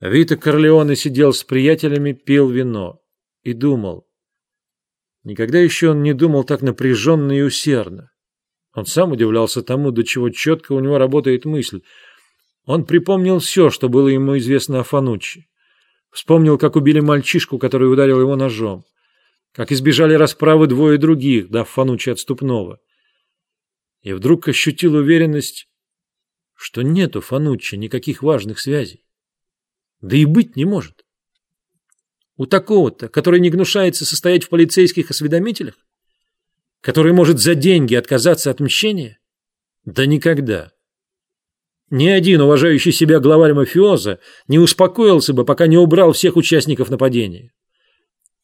Вита Корлеоне сидел с приятелями, пил вино и думал. Никогда еще он не думал так напряженно и усердно. Он сам удивлялся тому, до чего четко у него работает мысль. Он припомнил все, что было ему известно о Фануччи. Вспомнил, как убили мальчишку, который ударил его ножом. Как избежали расправы двое других, дав Фануччи отступного. И вдруг ощутил уверенность, что нет у Фануччи никаких важных связей. Да и быть не может. У такого-то, который не гнушается состоять в полицейских осведомителях? Который может за деньги отказаться от мщения? Да никогда. Ни один уважающий себя главарь мафиоза не успокоился бы, пока не убрал всех участников нападения.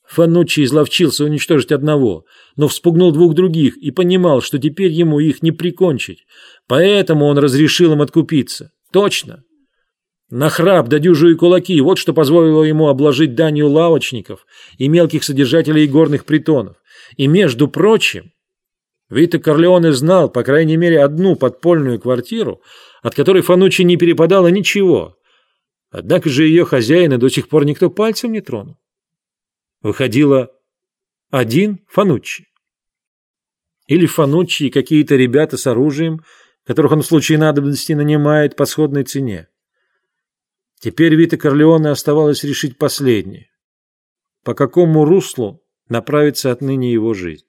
Фануччи изловчился уничтожить одного, но вспугнул двух других и понимал, что теперь ему их не прикончить. Поэтому он разрешил им откупиться. Точно. Нахрап да дюжу кулаки – вот что позволило ему обложить данью лавочников и мелких содержателей горных притонов. И, между прочим, Вита Корлеоне знал, по крайней мере, одну подпольную квартиру, от которой Фануччи не перепадало ничего. Однако же ее хозяина до сих пор никто пальцем не тронул. Выходило один Фануччи. Или Фануччи и какие-то ребята с оружием, которых он в случае надобности нанимает по сходной цене. Теперь Вита Корлеоне оставалось решить последнее. По какому руслу направится отныне его жизнь?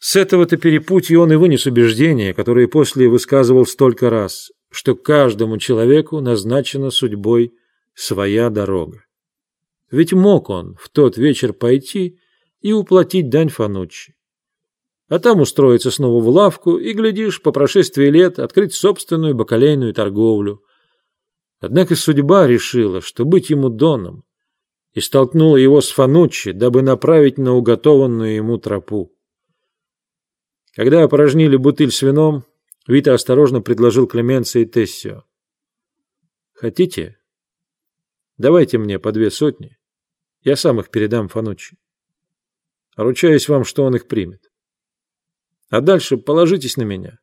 С этого-то перепутья он и вынес убеждения, которые после высказывал столько раз, что каждому человеку назначена судьбой своя дорога. Ведь мог он в тот вечер пойти и уплатить дань Фануччи. А там устроиться снова в лавку и, глядишь, по прошествии лет открыть собственную бакалейную торговлю – Однако судьба решила, что быть ему доном, и столкнула его с Фануччи, дабы направить на уготованную ему тропу. Когда опорожнили бутыль с вином, Вита осторожно предложил Клеменце и Тессио. «Хотите? Давайте мне по две сотни. Я сам их передам Фануччи. Ручаюсь вам, что он их примет. А дальше положитесь на меня.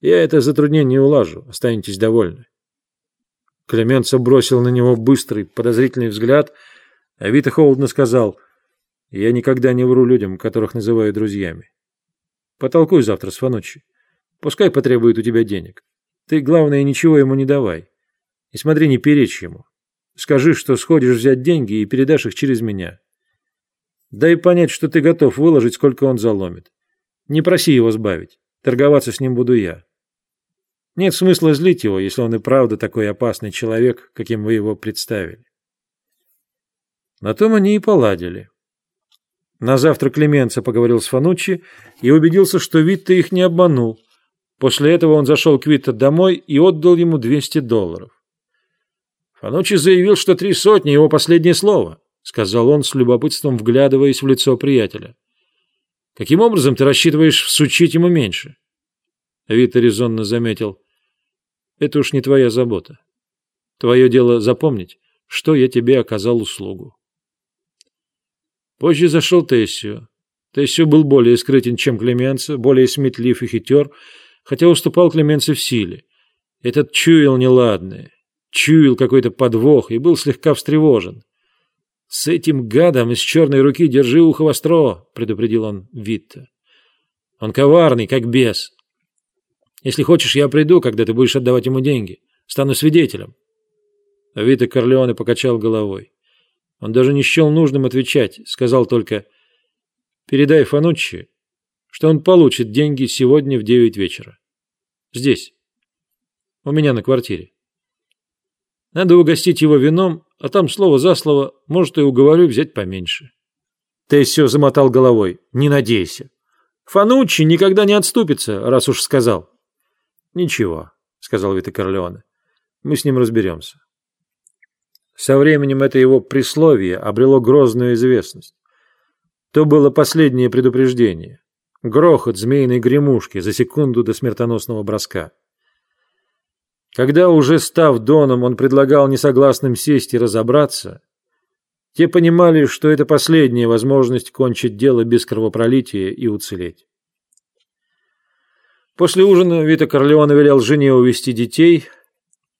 Я это затруднение улажу, останетесь довольны. Клеменцо бросил на него быстрый, подозрительный взгляд, а Вита холодно сказал, «Я никогда не вру людям, которых называю друзьями. Потолкуй завтра с Фануччи. Пускай потребует у тебя денег. Ты, главное, ничего ему не давай. И смотри, не перечь ему. Скажи, что сходишь взять деньги и передашь их через меня. Дай понять, что ты готов выложить, сколько он заломит. Не проси его сбавить. Торговаться с ним буду я. Нет смысла злить его, если он и правда такой опасный человек, каким вы его представили. На том они и поладили. На завтра Клеменца поговорил с Фануччи и убедился, что Витта их не обманул. После этого он зашел к Витта домой и отдал ему 200 долларов. Фануччи заявил, что три сотни – его последнее слово, сказал он с любопытством, вглядываясь в лицо приятеля. Каким образом ты рассчитываешь всучить ему меньше? Вита резонно заметил. «Это уж не твоя забота. Твое дело запомнить, что я тебе оказал услугу». Позже зашел Тессио. Тессио был более скрытен, чем Клеменца, более сметлив и хитер, хотя уступал Клеменце в силе. Этот чуял неладное, чуял какой-то подвох и был слегка встревожен. «С этим гадом из черной руки держи ухо востро», — предупредил он Витта. «Он коварный, как бес, если хочешь, я приду, когда ты будешь отдавать ему деньги. Стану свидетелем. Вита Корлеоне покачал головой. Он даже не счел нужным отвечать, сказал только «Передай Фануччи, что он получит деньги сегодня в девять вечера. Здесь. У меня на квартире. Надо угостить его вином, а там слово за слово, может, и уговорю взять поменьше». Тессио замотал головой. «Не надейся. Фануччи никогда не отступится, раз уж сказал». «Ничего», — сказал Вита Корлеоне. «Мы с ним разберемся». Со временем это его присловие обрело грозную известность. То было последнее предупреждение. Грохот змеиной гремушки за секунду до смертоносного броска. Когда уже став Доном, он предлагал несогласным сесть и разобраться, те понимали, что это последняя возможность кончить дело без кровопролития и уцелеть. После ужина Вита Корлеоне велел жене увести детей,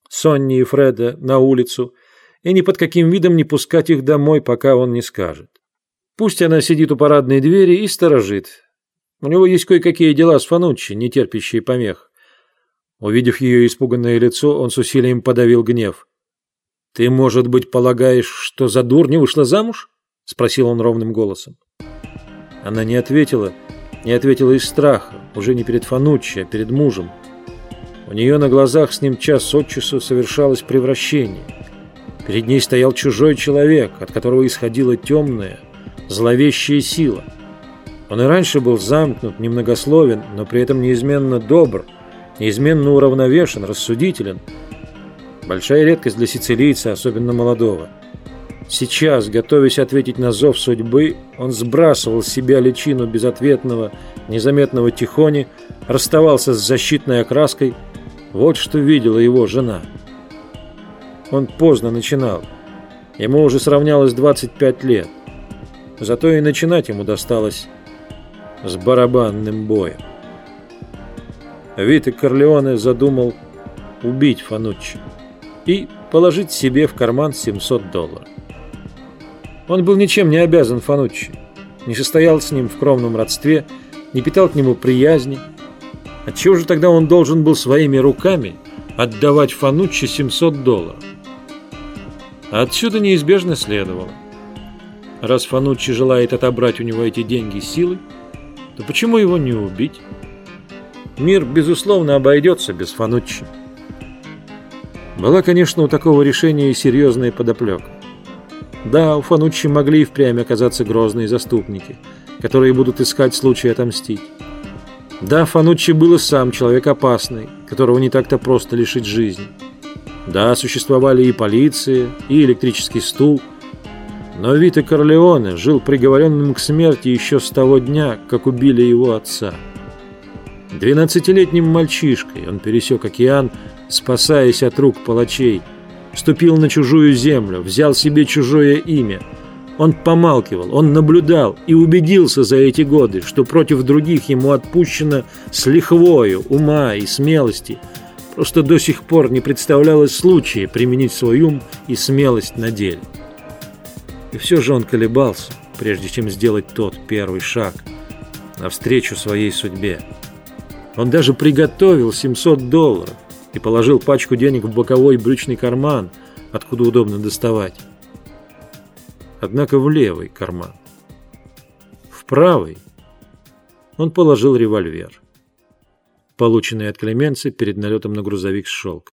Сонни и Фреда на улицу и ни под каким видом не пускать их домой, пока он не скажет. Пусть она сидит у парадной двери и сторожит. У него есть кое-какие дела с Фануччи, не терпящие помех. Увидев ее испуганное лицо, он с усилием подавил гнев. «Ты, может быть, полагаешь, что за дур не вышла замуж?» — спросил он ровным голосом. Она не ответила, не ответила из страха, уже не перед Фануччи, а перед мужем. У нее на глазах с ним час от часу совершалось превращение. Перед ней стоял чужой человек, от которого исходила темная, зловещая сила. Он и раньше был замкнут, немногословен, но при этом неизменно добр, неизменно уравновешен, рассудителен. Большая редкость для сицилийца, особенно молодого. Сейчас, готовясь ответить на зов судьбы, он сбрасывал с себя личину безответного, незаметного тихони, расставался с защитной окраской – вот что видела его жена. Он поздно начинал. Ему уже сравнялось 25 лет. Зато и начинать ему досталось с барабанным боем. Вита Корлеоне задумал убить Фануччи и положить себе в карман 700 долларов. Он был ничем не обязан Фануччи, не состоял с ним в кровном родстве, не питал к нему приязни, Отчего же тогда он должен был своими руками отдавать Фануччи 700 долларов? отсюда неизбежно следовало. Раз Фануччи желает отобрать у него эти деньги силой, то почему его не убить? Мир, безусловно, обойдется без Фануччи. Была, конечно, у такого решения и серьезная подоплека. Да, у Фануччи могли и впрямь оказаться грозные заступники, которые будут искать случай отомстить. Да, Фануччи был и сам человек опасный, которого не так-то просто лишить жизни. Да, существовали и полиция, и электрический стул. Но Вита Корлеоне жил приговоренным к смерти еще с того дня, как убили его отца. Двенадцатилетним мальчишкой он пересек океан, спасаясь от рук палачей, ступил на чужую землю, взял себе чужое имя – он помалкивал, он наблюдал и убедился за эти годы, что против других ему отпущено с лихвою, ума и смелости. Просто до сих пор не представлялось случая применить свой ум и смелость на деле. И все же он колебался, прежде чем сделать тот первый шаг навстречу своей судьбе. Он даже приготовил 700 долларов и положил пачку денег в боковой брючный карман, откуда удобно доставать однако в левый карман. В правый он положил револьвер, полученный от Клеменца перед налетом на грузовик с шелк.